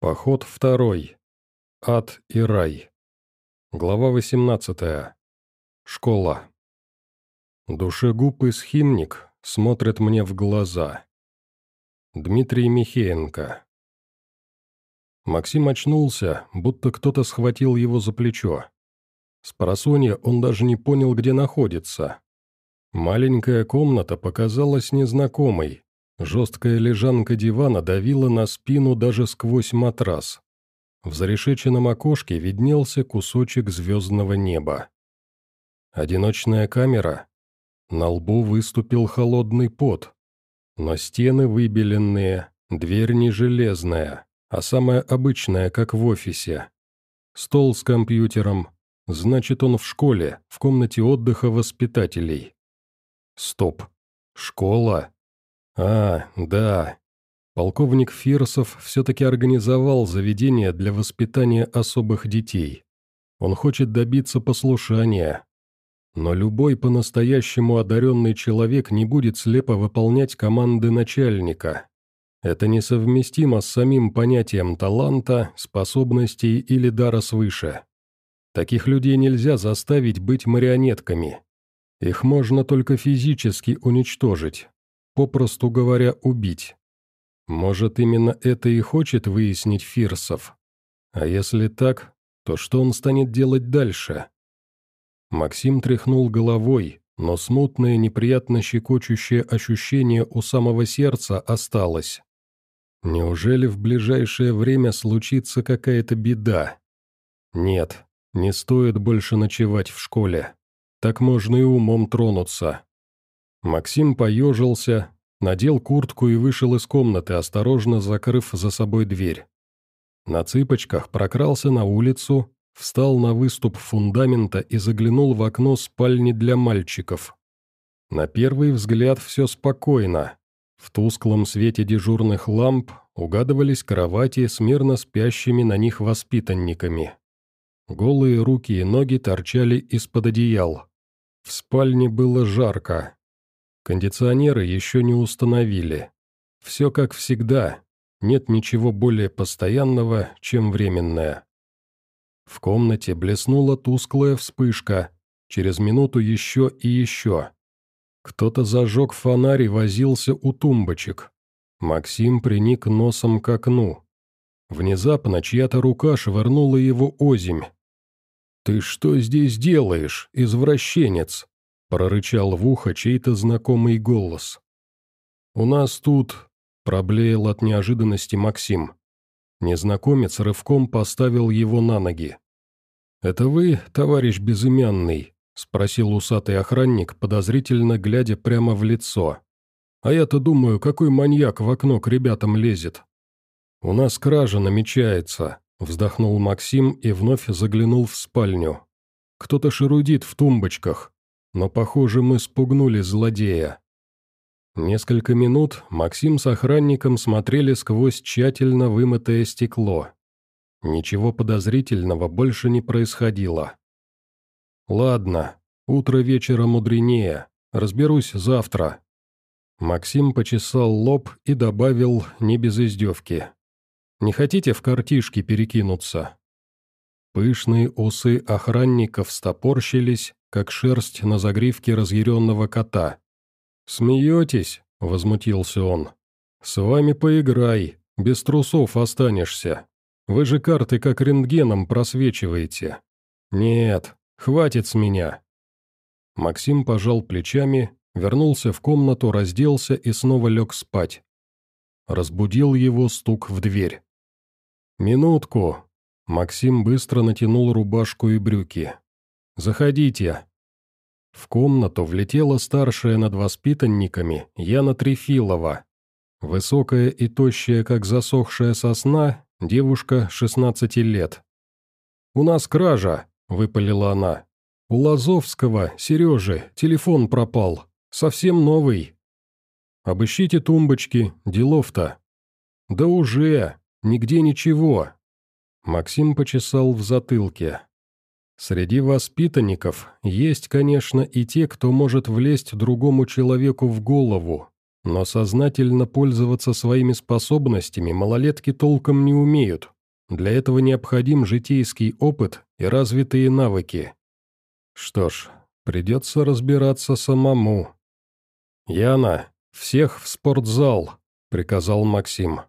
Поход второй. Ад и рай. Глава 18. Школа. Душегуб и схимник смотрят мне в глаза. Дмитрий Михеенко. Максим очнулся, будто кто-то схватил его за плечо. С просонья он даже не понял, где находится. Маленькая комната показалась незнакомой, Жесткая лежанка дивана давила на спину даже сквозь матрас. В зарешеченном окошке виднелся кусочек звездного неба. Одиночная камера. На лбу выступил холодный пот. Но стены выбеленные, дверь не железная, а самая обычная, как в офисе. Стол с компьютером. Значит, он в школе, в комнате отдыха воспитателей. Стоп. Школа? А, да. Полковник Фирсов все-таки организовал заведение для воспитания особых детей. Он хочет добиться послушания. Но любой по-настоящему одаренный человек не будет слепо выполнять команды начальника. Это несовместимо с самим понятием таланта, способностей или дара свыше. Таких людей нельзя заставить быть марионетками. Их можно только физически уничтожить, попросту говоря, убить. Может, именно это и хочет выяснить Фирсов? А если так, то что он станет делать дальше? Максим тряхнул головой, но смутное, неприятно щекочущее ощущение у самого сердца осталось. Неужели в ближайшее время случится какая-то беда? Нет, не стоит больше ночевать в школе. Так можно и умом тронуться. Максим поежился, надел куртку и вышел из комнаты, осторожно закрыв за собой дверь. На цыпочках прокрался на улицу, встал на выступ фундамента и заглянул в окно спальни для мальчиков. На первый взгляд все спокойно. В тусклом свете дежурных ламп угадывались кровати с мирно спящими на них воспитанниками. Голые руки и ноги торчали из-под одеял. В спальне было жарко. Кондиционеры еще не установили. Все как всегда, нет ничего более постоянного, чем временное. В комнате блеснула тусклая вспышка, через минуту еще и еще. Кто-то зажег фонарь и возился у тумбочек. Максим приник носом к окну. Внезапно чья-то рука швырнула его озимь. «Ты что здесь делаешь, извращенец?» Прорычал в ухо чей-то знакомый голос. «У нас тут...» — проблеял от неожиданности Максим. Незнакомец рывком поставил его на ноги. «Это вы, товарищ безымянный?» — спросил усатый охранник, подозрительно глядя прямо в лицо. «А я-то думаю, какой маньяк в окно к ребятам лезет?» «У нас кража намечается», — вздохнул Максим и вновь заглянул в спальню. «Кто-то шерудит в тумбочках но, похоже, мы спугнули злодея. Несколько минут Максим с охранником смотрели сквозь тщательно вымытое стекло. Ничего подозрительного больше не происходило. «Ладно, утро вечера мудренее, разберусь завтра». Максим почесал лоб и добавил не без издевки. «Не хотите в картишки перекинуться?» Пышные усы охранников стопорщились, как шерсть на загривке разъяренного кота. «Смеетесь?» — возмутился он. «С вами поиграй, без трусов останешься. Вы же карты как рентгеном просвечиваете. Нет, хватит с меня». Максим пожал плечами, вернулся в комнату, разделся и снова лег спать. Разбудил его стук в дверь. «Минутку». Максим быстро натянул рубашку и брюки. «Заходите». В комнату влетела старшая над воспитанниками Яна Трефилова. Высокая и тощая, как засохшая сосна, девушка 16 лет. «У нас кража», — выпалила она. «У Лазовского, Сережи, телефон пропал. Совсем новый. Обыщите тумбочки, делов-то». «Да уже, нигде ничего». Максим почесал в затылке. Среди воспитанников есть, конечно, и те, кто может влезть другому человеку в голову, но сознательно пользоваться своими способностями малолетки толком не умеют. Для этого необходим житейский опыт и развитые навыки. Что ж, придется разбираться самому. «Яна, всех в спортзал», — приказал Максим.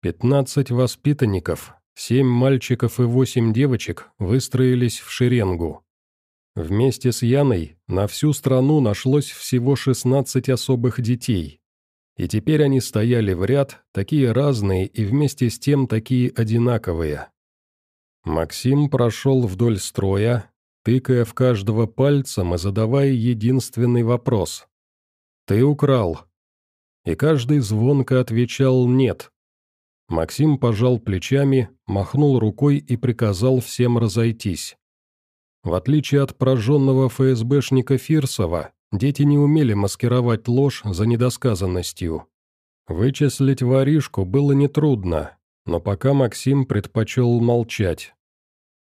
Пятнадцать воспитанников, семь мальчиков и восемь девочек выстроились в шеренгу. Вместе с Яной на всю страну нашлось всего 16 особых детей. И теперь они стояли в ряд, такие разные и вместе с тем такие одинаковые. Максим прошел вдоль строя, тыкая в каждого пальцем и задавая единственный вопрос. «Ты украл?» И каждый звонко отвечал «нет». Максим пожал плечами, махнул рукой и приказал всем разойтись. В отличие от пораженного ФСБшника Фирсова, дети не умели маскировать ложь за недосказанностью. Вычислить воришку было нетрудно, но пока Максим предпочел молчать.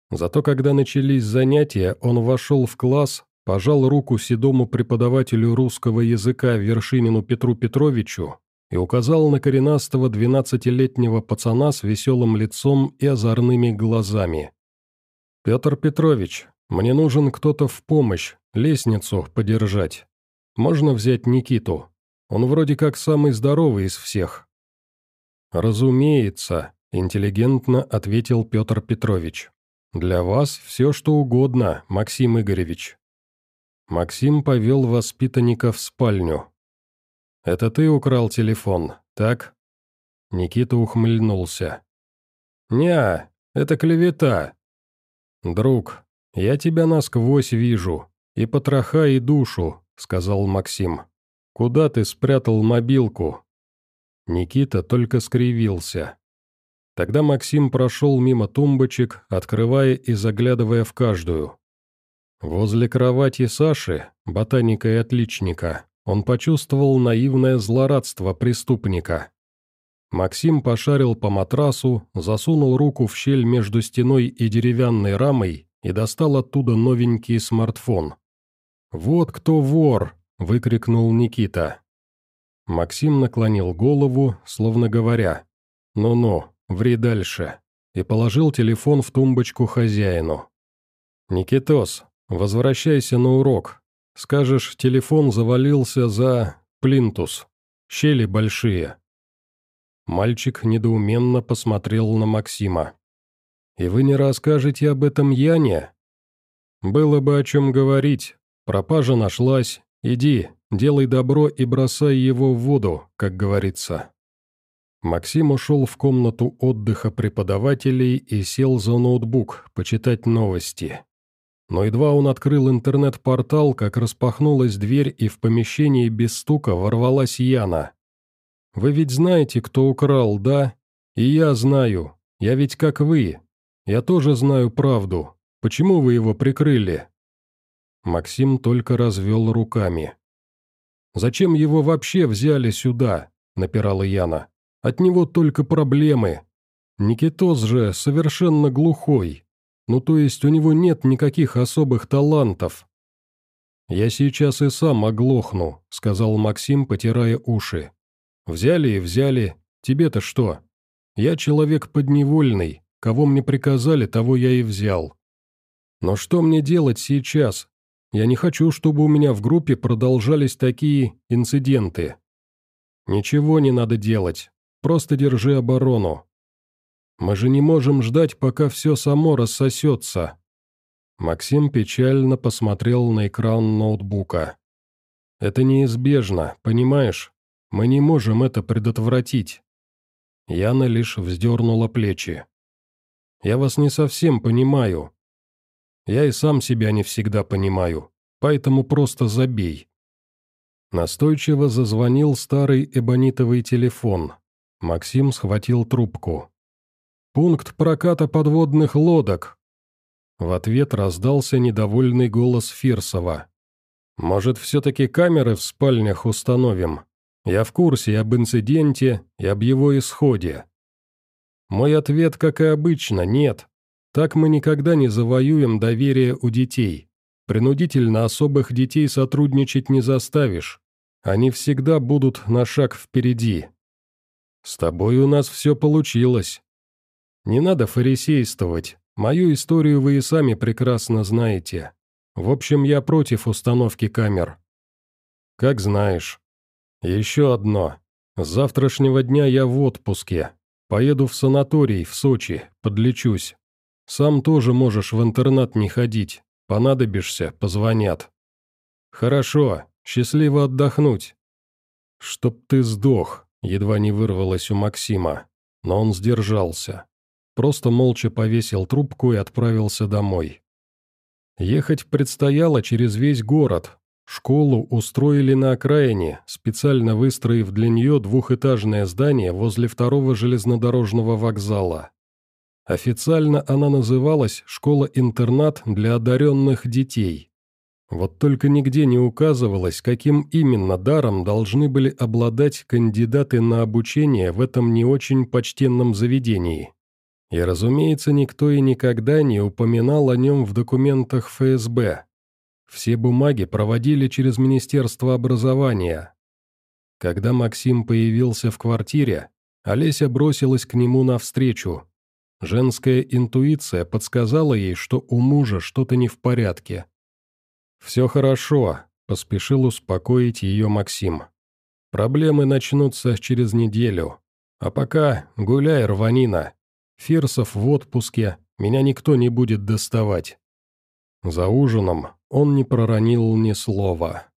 Зато когда начались занятия, он вошел в класс, пожал руку седому преподавателю русского языка Вершинину Петру Петровичу и указал на коренастого двенадцатилетнего пацана с веселым лицом и озорными глазами. «Петр Петрович, мне нужен кто-то в помощь, лестницу подержать. Можно взять Никиту? Он вроде как самый здоровый из всех». «Разумеется», — интеллигентно ответил Петр Петрович. «Для вас все что угодно, Максим Игоревич». Максим повел воспитанника в спальню. «Это ты украл телефон, так?» Никита ухмыльнулся. «Не, это клевета». «Друг, «Я тебя насквозь вижу, и потроха, и душу», — сказал Максим. «Куда ты спрятал мобилку?» Никита только скривился. Тогда Максим прошел мимо тумбочек, открывая и заглядывая в каждую. Возле кровати Саши, ботаника и отличника, он почувствовал наивное злорадство преступника. Максим пошарил по матрасу, засунул руку в щель между стеной и деревянной рамой и достал оттуда новенький смартфон. «Вот кто вор!» – выкрикнул Никита. Максим наклонил голову, словно говоря «Ну-ну, ври дальше», и положил телефон в тумбочку хозяину. «Никитос, возвращайся на урок. Скажешь, телефон завалился за... плинтус. Щели большие». Мальчик недоуменно посмотрел на Максима. И вы не расскажете об этом Яне? Было бы о чем говорить. Пропажа нашлась. Иди, делай добро и бросай его в воду, как говорится. Максим ушел в комнату отдыха преподавателей и сел за ноутбук, почитать новости. Но едва он открыл интернет-портал, как распахнулась дверь, и в помещении без стука ворвалась Яна. «Вы ведь знаете, кто украл, да? И я знаю. Я ведь как вы. Я тоже знаю правду. Почему вы его прикрыли?» Максим только развел руками. «Зачем его вообще взяли сюда?» – напирала Яна. «От него только проблемы. Никитос же совершенно глухой. Ну то есть у него нет никаких особых талантов». «Я сейчас и сам оглохну», – сказал Максим, потирая уши. «Взяли и взяли. Тебе-то что? Я человек подневольный. Кого мне приказали, того я и взял. Но что мне делать сейчас? Я не хочу, чтобы у меня в группе продолжались такие инциденты. Ничего не надо делать, просто держи оборону. Мы же не можем ждать, пока все само рассосется. Максим печально посмотрел на экран ноутбука. Это неизбежно, понимаешь? Мы не можем это предотвратить. Яна лишь вздернула плечи. Я вас не совсем понимаю. Я и сам себя не всегда понимаю, поэтому просто забей». Настойчиво зазвонил старый эбонитовый телефон. Максим схватил трубку. «Пункт проката подводных лодок!» В ответ раздался недовольный голос Фирсова. «Может, все-таки камеры в спальнях установим? Я в курсе об инциденте и об его исходе. Мой ответ, как и обычно, нет. Так мы никогда не завоюем доверие у детей. Принудительно особых детей сотрудничать не заставишь. Они всегда будут на шаг впереди. С тобой у нас все получилось. Не надо фарисействовать, мою историю вы и сами прекрасно знаете. В общем, я против установки камер». «Как знаешь». «Еще одно. С завтрашнего дня я в отпуске. Поеду в санаторий в Сочи, подлечусь. Сам тоже можешь в интернат не ходить. Понадобишься, позвонят». «Хорошо, счастливо отдохнуть». «Чтоб ты сдох», — едва не вырвалось у Максима, но он сдержался. Просто молча повесил трубку и отправился домой. Ехать предстояло через весь город. Школу устроили на окраине, специально выстроив для нее двухэтажное здание возле второго железнодорожного вокзала. Официально она называлась «Школа-интернат для одаренных детей». Вот только нигде не указывалось, каким именно даром должны были обладать кандидаты на обучение в этом не очень почтенном заведении. И, разумеется, никто и никогда не упоминал о нем в документах ФСБ. Все бумаги проводили через Министерство образования. Когда Максим появился в квартире, Олеся бросилась к нему навстречу. Женская интуиция подсказала ей, что у мужа что-то не в порядке. «Все хорошо», – поспешил успокоить ее Максим. «Проблемы начнутся через неделю. А пока гуляй, рванина. Фирсов в отпуске, меня никто не будет доставать». За ужином он не проронил ни слова.